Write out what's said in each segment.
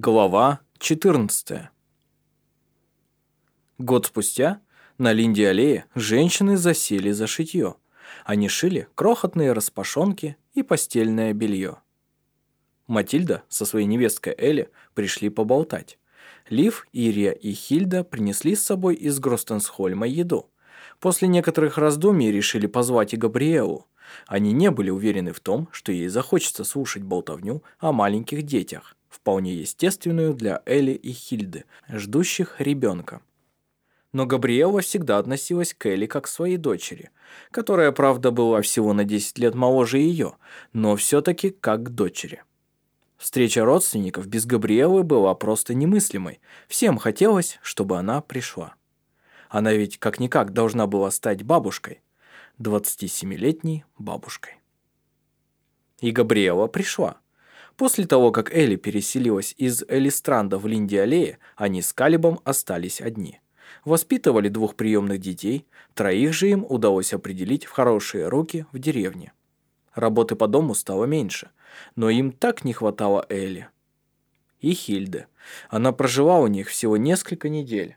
Глава 14. Год спустя на Линде-аллее женщины засели за шитье. Они шили крохотные распашонки и постельное белье. Матильда со своей невесткой Элли пришли поболтать. Лив, Ирия и Хильда принесли с собой из Гростенсхольма еду. После некоторых раздумий решили позвать и Габриэлу. Они не были уверены в том, что ей захочется слушать болтовню о маленьких детях вполне естественную для Элли и Хильды, ждущих ребенка. Но Габриэла всегда относилась к Элли как к своей дочери, которая, правда, была всего на 10 лет моложе ее, но все-таки как к дочери. Встреча родственников без Габриэлы была просто немыслимой. Всем хотелось, чтобы она пришла. Она ведь как-никак должна была стать бабушкой. 27-летней бабушкой. И Габриэла пришла. После того, как Элли переселилась из Элистранда в Линди-аллее, они с Калибом остались одни. Воспитывали двух приемных детей, троих же им удалось определить в хорошие руки в деревне. Работы по дому стало меньше, но им так не хватало Элли. И Хильды. Она прожила у них всего несколько недель,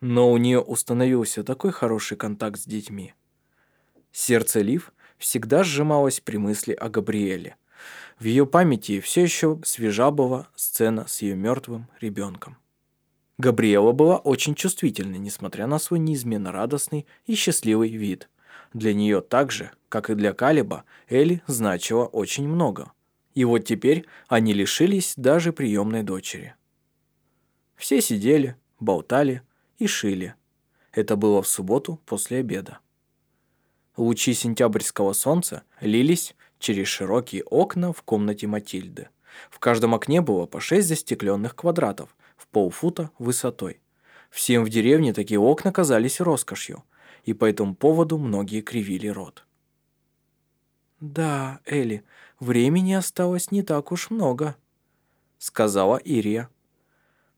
но у нее установился такой хороший контакт с детьми. Сердце Лив всегда сжималось при мысли о Габриэле. В ее памяти все еще свежа была сцена с ее мертвым ребенком. Габриэла была очень чувствительной, несмотря на свой неизменно радостный и счастливый вид. Для нее так же, как и для Калиба, Элли значила очень много. И вот теперь они лишились даже приемной дочери. Все сидели, болтали и шили. Это было в субботу после обеда. Лучи сентябрьского солнца лились через широкие окна в комнате Матильды. В каждом окне было по шесть застекленных квадратов в полфута высотой. Всем в деревне такие окна казались роскошью, и по этому поводу многие кривили рот. «Да, Элли, времени осталось не так уж много», — сказала Ирия.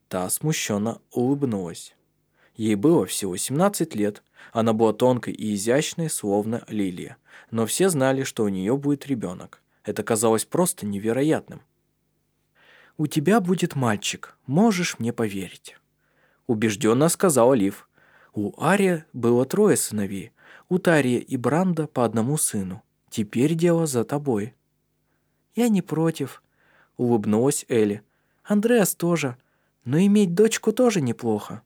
Та смущенно улыбнулась. Ей было всего 17 лет, она была тонкой и изящной, словно лилия. Но все знали, что у нее будет ребенок. Это казалось просто невероятным. «У тебя будет мальчик, можешь мне поверить», — убежденно сказал Лив. «У Ария было трое сыновей, у Тария и Бранда по одному сыну. Теперь дело за тобой». «Я не против», — улыбнулась Элли. «Андреас тоже, но иметь дочку тоже неплохо».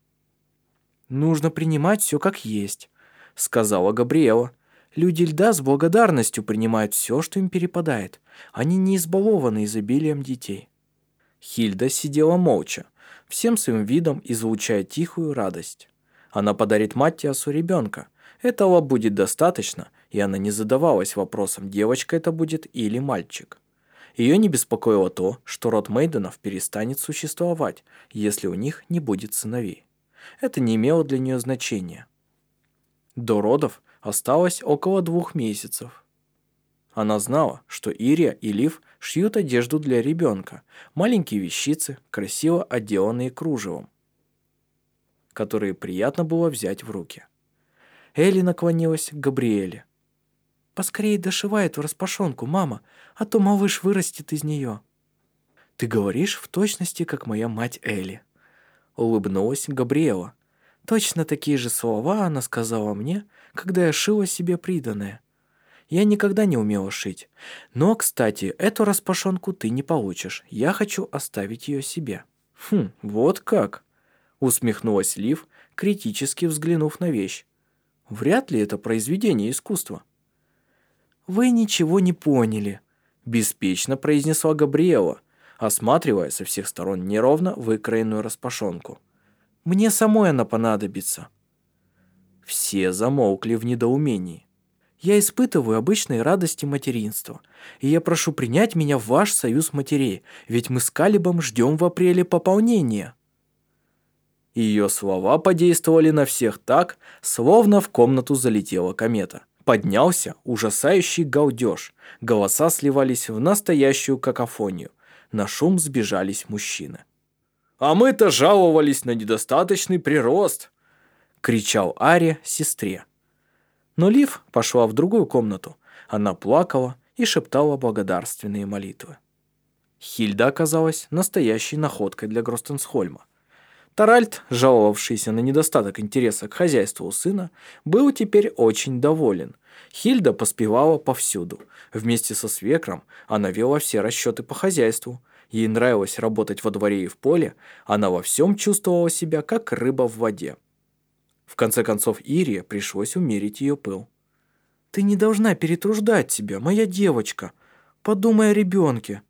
«Нужно принимать все как есть», — сказала Габриэла. «Люди льда с благодарностью принимают все, что им перепадает. Они не избалованы изобилием детей». Хильда сидела молча, всем своим видом излучая тихую радость. Она подарит Маттиасу ребенка. Этого будет достаточно, и она не задавалась вопросом, девочка это будет или мальчик. Ее не беспокоило то, что род Мейденов перестанет существовать, если у них не будет сыновей это не имело для нее значения. До родов осталось около двух месяцев. Она знала, что Ирия и Лив шьют одежду для ребенка, маленькие вещицы, красиво отделанные кружевом, которые приятно было взять в руки. Элли наклонилась к Габриэле. «Поскорее дошивай эту распашонку, мама, а то малыш вырастет из нее». «Ты говоришь в точности, как моя мать Элли», улыбнулась Габриэла. Точно такие же слова она сказала мне, когда я шила себе приданное. Я никогда не умела шить. Но, кстати, эту распашонку ты не получишь. Я хочу оставить ее себе». «Хм, вот как?» Усмехнулась Лив, критически взглянув на вещь. «Вряд ли это произведение искусства». «Вы ничего не поняли», – беспечно произнесла Габриэла, осматривая со всех сторон неровно выкроенную распашонку. «Мне самой она понадобится». Все замолкли в недоумении. «Я испытываю обычные радости материнства, и я прошу принять меня в ваш союз матерей, ведь мы с Калибом ждем в апреле пополнения». Ее слова подействовали на всех так, словно в комнату залетела комета. Поднялся ужасающий галдеж, голоса сливались в настоящую какофонию на шум сбежались мужчины. «А мы-то жаловались на недостаточный прирост!» — кричал Ария сестре. Но Лив пошла в другую комнату. Она плакала и шептала благодарственные молитвы. Хильда оказалась настоящей находкой для Гростенсхольма. Таральд, жаловавшийся на недостаток интереса к хозяйству у сына, был теперь очень доволен. Хильда поспевала повсюду. Вместе со свекром она вела все расчеты по хозяйству. Ей нравилось работать во дворе и в поле, она во всем чувствовала себя, как рыба в воде. В конце концов, Ирия пришлось умерить ее пыл. «Ты не должна перетруждать себя, моя девочка. Подумай о ребенке».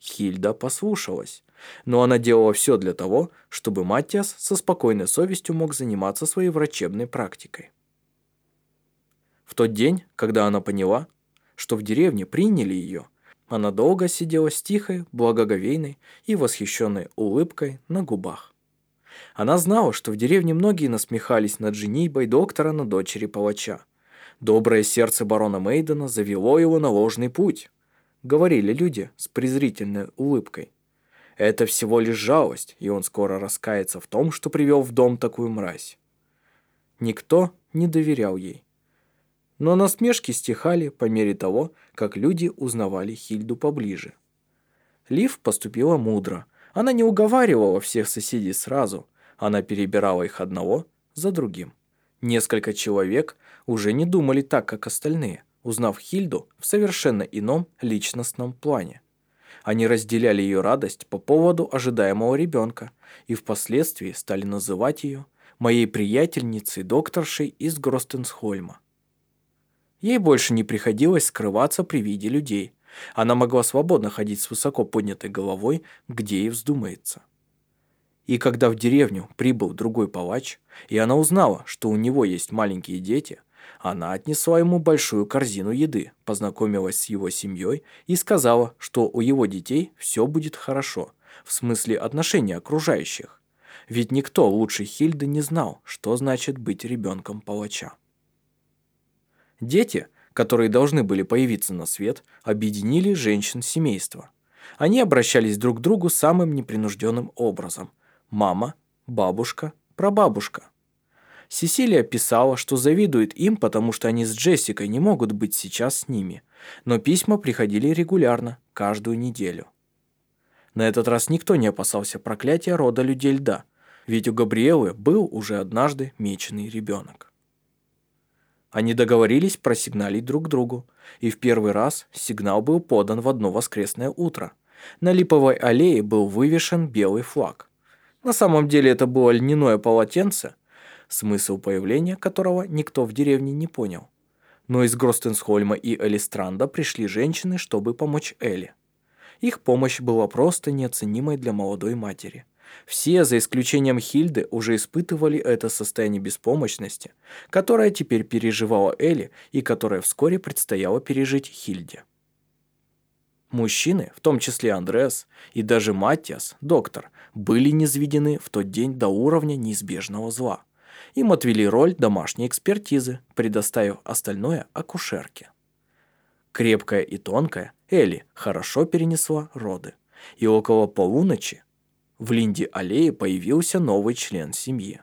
Хильда послушалась, но она делала все для того, чтобы Маттиас со спокойной совестью мог заниматься своей врачебной практикой. В тот день, когда она поняла, что в деревне приняли ее, она долго сидела с тихой, благоговейной и восхищенной улыбкой на губах. Она знала, что в деревне многие насмехались над женитьбой доктора на дочери палача. Доброе сердце барона Мейдена завело его на ложный путь говорили люди с презрительной улыбкой. Это всего лишь жалость, и он скоро раскается в том, что привел в дом такую мразь. Никто не доверял ей. Но насмешки стихали по мере того, как люди узнавали Хильду поближе. Лив поступила мудро. Она не уговаривала всех соседей сразу, она перебирала их одного за другим. Несколько человек уже не думали так, как остальные узнав Хильду в совершенно ином личностном плане. Они разделяли ее радость по поводу ожидаемого ребенка и впоследствии стали называть ее моей приятельницей докторшей из Гростенсхольма. Ей больше не приходилось скрываться при виде людей. Она могла свободно ходить с высоко поднятой головой, где ей вздумается. И когда в деревню прибыл другой палач, и она узнала, что у него есть маленькие дети, она отнесла ему большую корзину еды, познакомилась с его семьей и сказала, что у его детей все будет хорошо, в смысле отношения окружающих. Ведь никто лучше Хильды не знал, что значит быть ребенком палача. Дети, которые должны были появиться на свет, объединили женщин семейства. Они обращались друг к другу самым непринужденным образом. Мама, бабушка, прабабушка – Сесилия писала, что завидует им, потому что они с Джессикой не могут быть сейчас с ними. Но письма приходили регулярно, каждую неделю. На этот раз никто не опасался проклятия рода людей льда, ведь у Габриэлы был уже однажды меченый ребенок. Они договорились просигналить друг другу, и в первый раз сигнал был подан в одно воскресное утро. На Липовой аллее был вывешен белый флаг. На самом деле это было льняное полотенце, смысл появления которого никто в деревне не понял. Но из Гростенсхольма и Элистранда пришли женщины, чтобы помочь Элли. Их помощь была просто неоценимой для молодой матери. Все, за исключением Хильды, уже испытывали это состояние беспомощности, которое теперь переживала Элли и которое вскоре предстояло пережить Хильде. Мужчины, в том числе Андреас и даже Маттиас, доктор, были низведены в тот день до уровня неизбежного зла. Им отвели роль домашней экспертизы, предоставив остальное акушерке. Крепкая и тонкая, Элли хорошо перенесла роды. И около полуночи в Линде-аллее появился новый член семьи.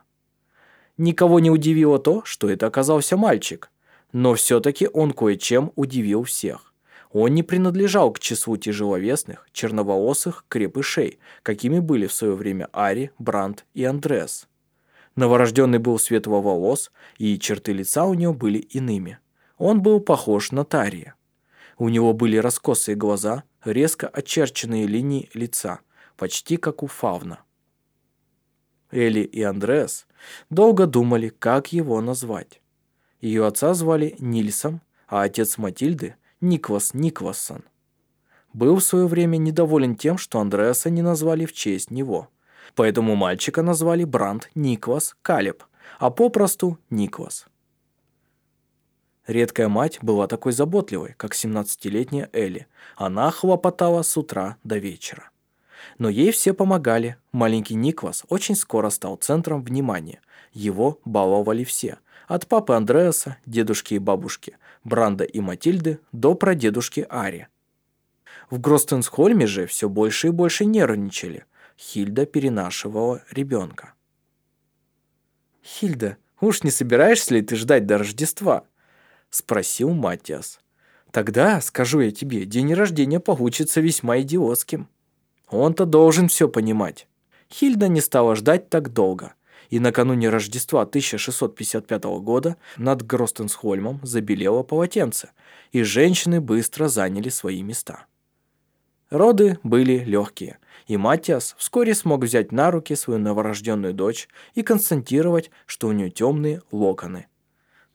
Никого не удивило то, что это оказался мальчик, но все-таки он кое-чем удивил всех. Он не принадлежал к числу тяжеловесных, черноволосых крепышей, какими были в свое время Ари, Бранд и Андрес. Новорожденный был светловолос, и черты лица у него были иными. Он был похож на Тария. У него были раскосые глаза, резко очерченные линии лица, почти как у фавна. Элли и Андреас долго думали, как его назвать. Ее отца звали Нильсом, а отец Матильды – Никвас Никвассон. Был в свое время недоволен тем, что Андреаса не назвали в честь него – Поэтому мальчика назвали Бранд Никвас Калеб, а попросту Никвас. Редкая мать была такой заботливой, как 17-летняя Элли. Она хлопотала с утра до вечера. Но ей все помогали. Маленький Никвас очень скоро стал центром внимания. Его баловали все. От папы Андреаса, дедушки и бабушки, Бранда и Матильды до прадедушки Ари. В Гростенсхольме же все больше и больше нервничали – Хильда перенашивала ребенка. «Хильда, уж не собираешься ли ты ждать до Рождества?» – спросил Матиас. Тогда, скажу я тебе, день рождения получится весьма идиотским. Он-то должен все понимать. Хильда не стала ждать так долго, и накануне Рождества 1655 года над Гростенсхольмом забелело полотенце, и женщины быстро заняли свои места. Роды были легкие, и Матиас вскоре смог взять на руки свою новорожденную дочь и констатировать, что у нее темные локоны –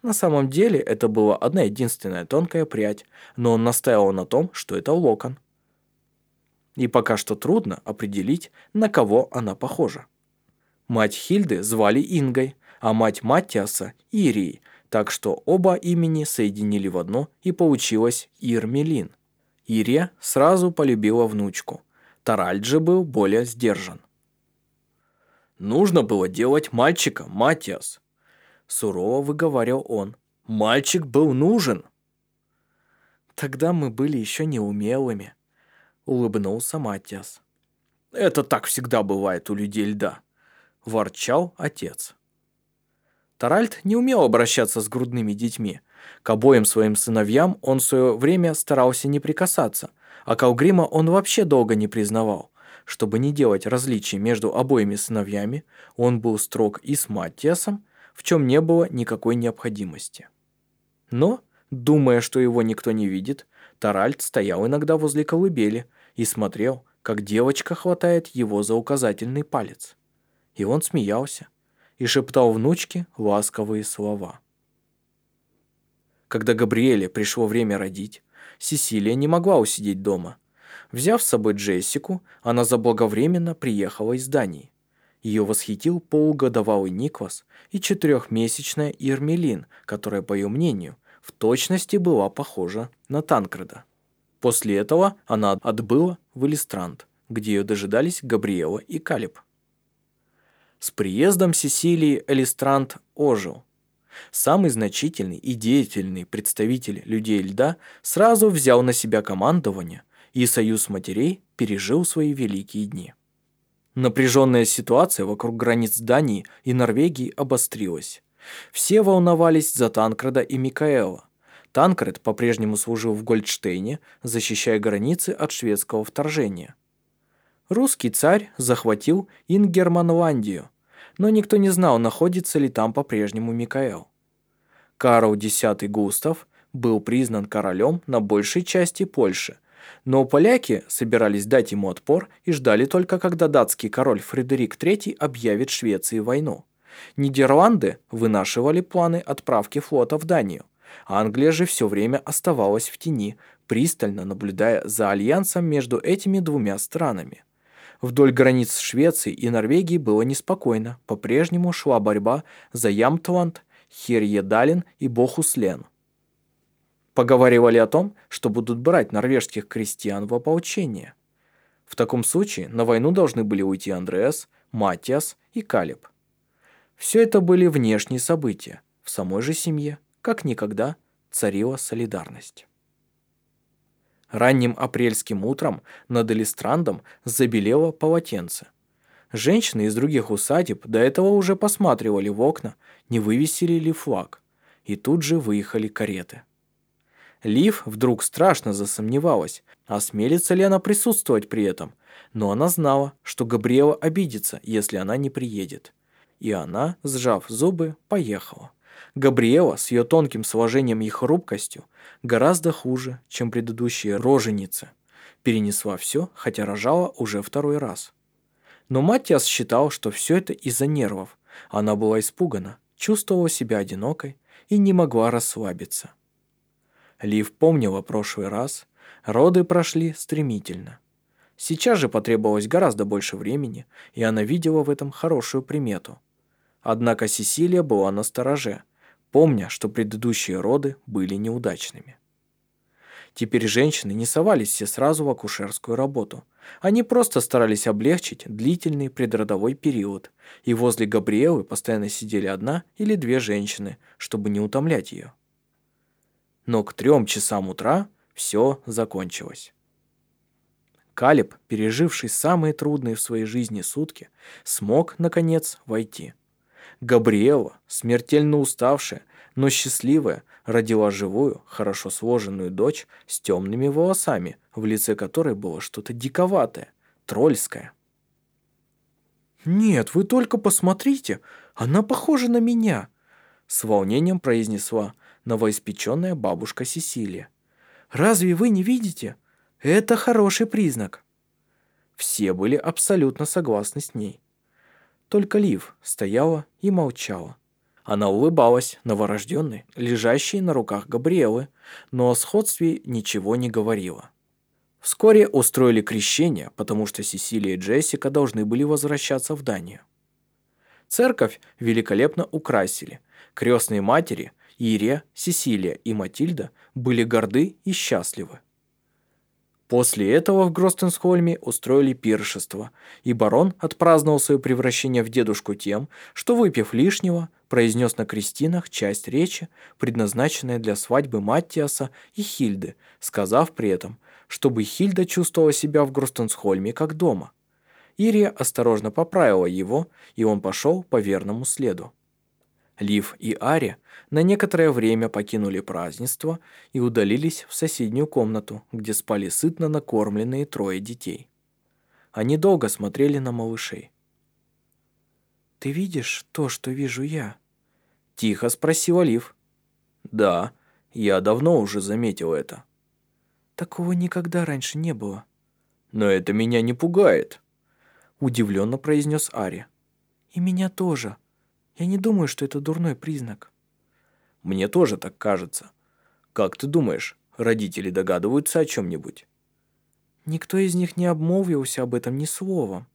на самом деле это была одна единственная тонкая прядь, но он настаивал на том, что это локон. И пока что трудно определить, на кого она похожа. Мать Хильды звали Ингой, а мать Маттиаса – Ирией, так что оба имени соединили в одно и получилось Ирмелин. Ирия сразу полюбила внучку. Таральд же был более сдержан. «Нужно было делать мальчика, Матиас», Сурово выговаривал он. «Мальчик был нужен!» «Тогда мы были еще неумелыми», — улыбнулся Матиас. «Это так всегда бывает у людей льда», — ворчал отец. Таральд не умел обращаться с грудными детьми. К обоим своим сыновьям он в свое время старался не прикасаться, а Калгрима он вообще долго не признавал. Чтобы не делать различий между обоими сыновьями, он был строг и с Маттиасом, в чем не было никакой необходимости. Но, думая, что его никто не видит, Таральд стоял иногда возле колыбели и смотрел, как девочка хватает его за указательный палец. И он смеялся и шептал внучке ласковые слова. Когда Габриэле пришло время родить, Сесилия не могла усидеть дома. Взяв с собой Джессику, она заблаговременно приехала из Дании. Ее восхитил полугодовалый Никвас и четырехмесячная Ирмелин, которая, по ее мнению, в точности была похожа на Танкреда. После этого она отбыла в Элистрант, где ее дожидались Габриэла и Калиб. С приездом Сесилии Элистрант ожил. Самый значительный и деятельный представитель людей льда сразу взял на себя командование, и союз матерей пережил свои великие дни. Напряженная ситуация вокруг границ Дании и Норвегии обострилась. Все волновались за Танкреда и Микаэла. Танкред по-прежнему служил в Гольдштейне, защищая границы от шведского вторжения. Русский царь захватил Ингерманландию, но никто не знал, находится ли там по-прежнему Микаэл. Карл X Густав был признан королем на большей части Польши – но поляки собирались дать ему отпор и ждали только, когда датский король Фредерик III объявит Швеции войну. Нидерланды вынашивали планы отправки флота в Данию. Англия же все время оставалась в тени, пристально наблюдая за альянсом между этими двумя странами. Вдоль границ Швеции и Норвегии было неспокойно. По-прежнему шла борьба за Ямтланд, Херьедален и Бохуслен. Поговаривали о том, что будут брать норвежских крестьян в ополчение. В таком случае на войну должны были уйти Андреас, Матиас и Калиб. Все это были внешние события. В самой же семье, как никогда, царила солидарность. Ранним апрельским утром над Элистрандом забелело полотенце. Женщины из других усадеб до этого уже посматривали в окна, не вывесили ли флаг. И тут же выехали кареты. Лив вдруг страшно засомневалась, осмелится ли она присутствовать при этом, но она знала, что Габриэла обидится, если она не приедет. И она, сжав зубы, поехала. Габриэла с ее тонким сложением и хрупкостью гораздо хуже, чем предыдущие роженицы. Перенесла все, хотя рожала уже второй раз. Но Матиас считал, что все это из-за нервов. Она была испугана, чувствовала себя одинокой и не могла расслабиться. Лив помнила прошлый раз. Роды прошли стремительно. Сейчас же потребовалось гораздо больше времени, и она видела в этом хорошую примету. Однако Сесилия была на стороже, помня, что предыдущие роды были неудачными. Теперь женщины не совались все сразу в акушерскую работу. Они просто старались облегчить длительный предродовой период, и возле Габриэлы постоянно сидели одна или две женщины, чтобы не утомлять ее но к трем часам утра все закончилось. Калиб, переживший самые трудные в своей жизни сутки, смог, наконец, войти. Габриэла, смертельно уставшая, но счастливая родила живую, хорошо сложенную дочь с темными волосами, в лице которой было что-то диковатое, тролльское. «Нет, вы только посмотрите, она похожа на меня», с волнением произнесла новоиспеченная бабушка Сесилия. «Разве вы не видите? Это хороший признак». Все были абсолютно согласны с ней. Только Лив стояла и молчала. Она улыбалась, новорожденной, лежащей на руках Габриэлы, но о сходстве ничего не говорила. Вскоре устроили крещение, потому что Сесилия и Джессика должны были возвращаться в Данию. Церковь великолепно украсили. Крестные матери Ирия, Сесилия и Матильда были горды и счастливы. После этого в Гростенсхольме устроили пиршество, и барон отпраздновал свое превращение в дедушку тем, что, выпив лишнего, произнес на крестинах часть речи, предназначенная для свадьбы Маттиаса и Хильды, сказав при этом, чтобы Хильда чувствовала себя в Гростенсхольме как дома. Ирия осторожно поправила его, и он пошел по верному следу. Лив и Ари на некоторое время покинули празднество и удалились в соседнюю комнату, где спали сытно накормленные трое детей. Они долго смотрели на малышей. «Ты видишь то, что вижу я?» Тихо спросил Лив. «Да, я давно уже заметил это». «Такого никогда раньше не было». «Но это меня не пугает», — удивленно произнес Ари. «И меня тоже», я не думаю, что это дурной признак. Мне тоже так кажется. Как ты думаешь, родители догадываются о чем-нибудь? Никто из них не обмолвился об этом ни словом.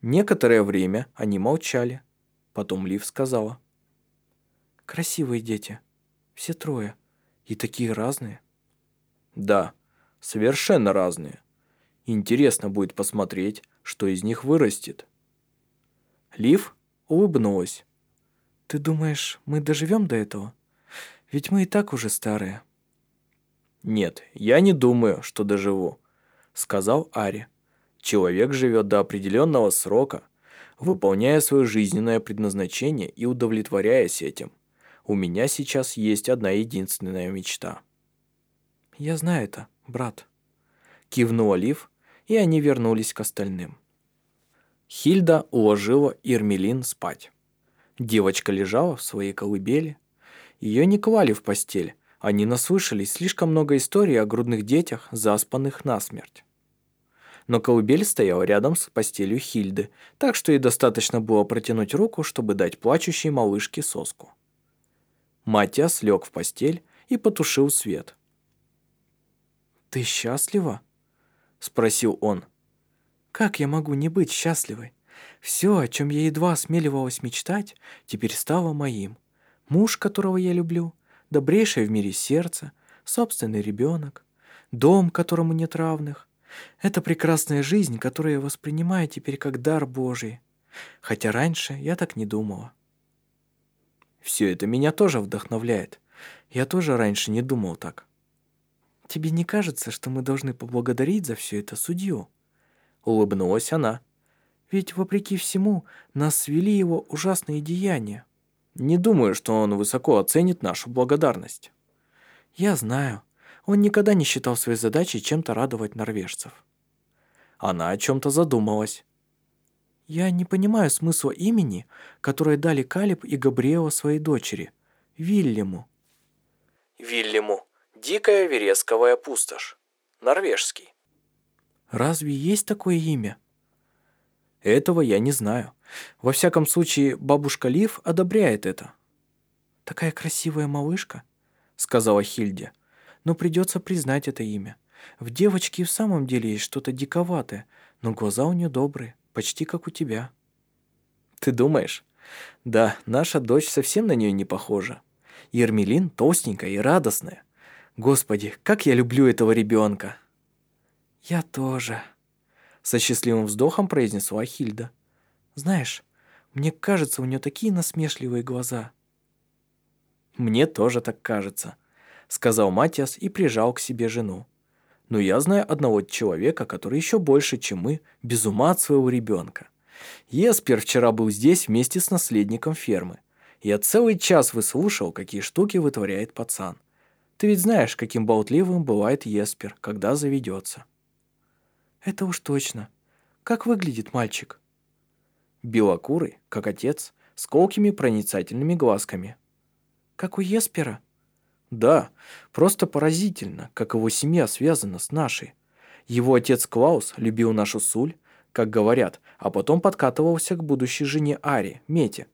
Некоторое время они молчали. Потом Лив сказала. «Красивые дети. Все трое. И такие разные». «Да, совершенно разные. Интересно будет посмотреть, что из них вырастет». Лив улыбнулась. «Ты думаешь, мы доживем до этого? Ведь мы и так уже старые». «Нет, я не думаю, что доживу», — сказал Ари. «Человек живет до определенного срока, выполняя свое жизненное предназначение и удовлетворяясь этим. У меня сейчас есть одна единственная мечта». «Я знаю это, брат», — кивнул Олив, и они вернулись к остальным. Хильда уложила Ирмелин спать. Девочка лежала в своей колыбели. Ее не клали в постель. Они наслышались слишком много историй о грудных детях, заспанных насмерть. Но колыбель стояла рядом с постелью Хильды, так что ей достаточно было протянуть руку, чтобы дать плачущей малышке соску. Матиас лег в постель и потушил свет. «Ты счастлива?» – спросил он. Как я могу не быть счастливой? Все, о чем я едва осмеливалась мечтать, теперь стало моим. Муж, которого я люблю, добрейшее в мире сердце, собственный ребенок, дом, которому нет равных. Это прекрасная жизнь, которую я воспринимаю теперь как дар Божий. Хотя раньше я так не думала. Все это меня тоже вдохновляет. Я тоже раньше не думал так. Тебе не кажется, что мы должны поблагодарить за все это судью? Улыбнулась она. Ведь, вопреки всему, нас свели его ужасные деяния. Не думаю, что он высоко оценит нашу благодарность. Я знаю. Он никогда не считал своей задачей чем-то радовать норвежцев. Она о чем-то задумалась. Я не понимаю смысла имени, которое дали Калиб и Габриэла своей дочери, Вильяму. Вильяму. Дикая вересковая пустошь. Норвежский. Разве есть такое имя? Этого я не знаю. Во всяком случае, бабушка Лив одобряет это. Такая красивая малышка, сказала Хильде. Но придется признать это имя. В девочке в самом деле есть что-то диковатое, но глаза у нее добрые, почти как у тебя. Ты думаешь? Да, наша дочь совсем на нее не похожа. Ермелин толстенькая и радостная. Господи, как я люблю этого ребенка. «Я тоже», — со счастливым вздохом произнесла Хильда. «Знаешь, мне кажется, у нее такие насмешливые глаза». «Мне тоже так кажется», — сказал Матиас и прижал к себе жену. «Но я знаю одного человека, который еще больше, чем мы, без ума от своего ребенка. Еспер вчера был здесь вместе с наследником фермы, Я целый час выслушал, какие штуки вытворяет пацан. Ты ведь знаешь, каким болтливым бывает Еспер, когда заведется. Это уж точно. Как выглядит мальчик? Белокурый, как отец, с колкими проницательными глазками. Как у Еспера? Да, просто поразительно, как его семья связана с нашей. Его отец Клаус любил нашу Суль, как говорят, а потом подкатывался к будущей жене Ари, Мете,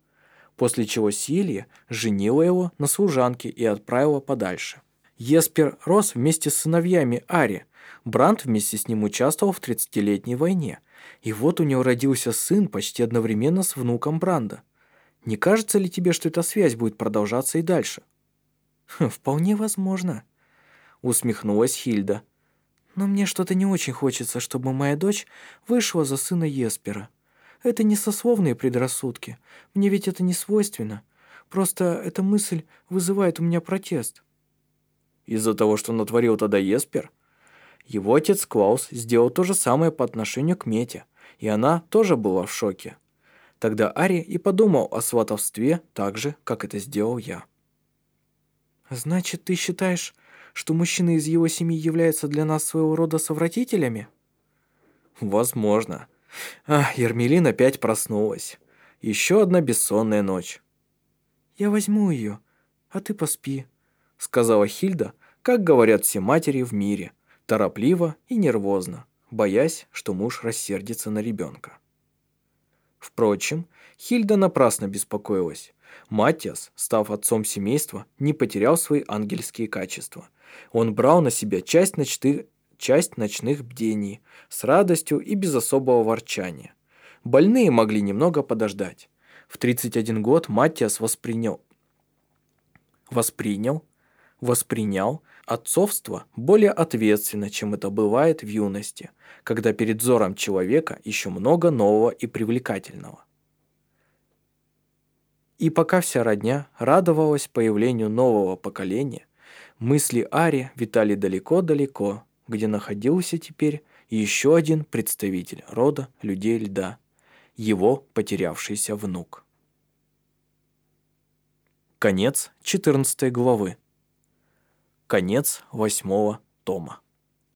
после чего Силья женила его на служанке и отправила подальше. Еспер рос вместе с сыновьями Ари, Бранд вместе с ним участвовал в 30-летней войне, и вот у него родился сын почти одновременно с внуком Бранда. Не кажется ли тебе, что эта связь будет продолжаться и дальше? «Вполне возможно», — усмехнулась Хильда. «Но мне что-то не очень хочется, чтобы моя дочь вышла за сына Еспера. Это не сословные предрассудки. Мне ведь это не свойственно. Просто эта мысль вызывает у меня протест». «Из-за того, что натворил тогда Еспер?» Его отец Клаус сделал то же самое по отношению к Мете, и она тоже была в шоке. Тогда Ари и подумал о сватовстве так же, как это сделал я. «Значит, ты считаешь, что мужчины из его семьи являются для нас своего рода совратителями?» «Возможно. А, Ермелин опять проснулась. Еще одна бессонная ночь». «Я возьму ее, а ты поспи», — сказала Хильда, как говорят все матери в мире, торопливо и нервозно, боясь, что муж рассердится на ребенка. Впрочем, Хильда напрасно беспокоилась. Матиас, став отцом семейства, не потерял свои ангельские качества. Он брал на себя часть ночных, часть ночных бдений с радостью и без особого ворчания. Больные могли немного подождать. В 31 год Матиас воспринял, воспринял, воспринял отцовство более ответственно, чем это бывает в юности, когда перед взором человека еще много нового и привлекательного. И пока вся родня радовалась появлению нового поколения, мысли Ари витали далеко-далеко, где находился теперь еще один представитель рода людей льда, его потерявшийся внук. Конец 14 главы. Конец восьмого тома.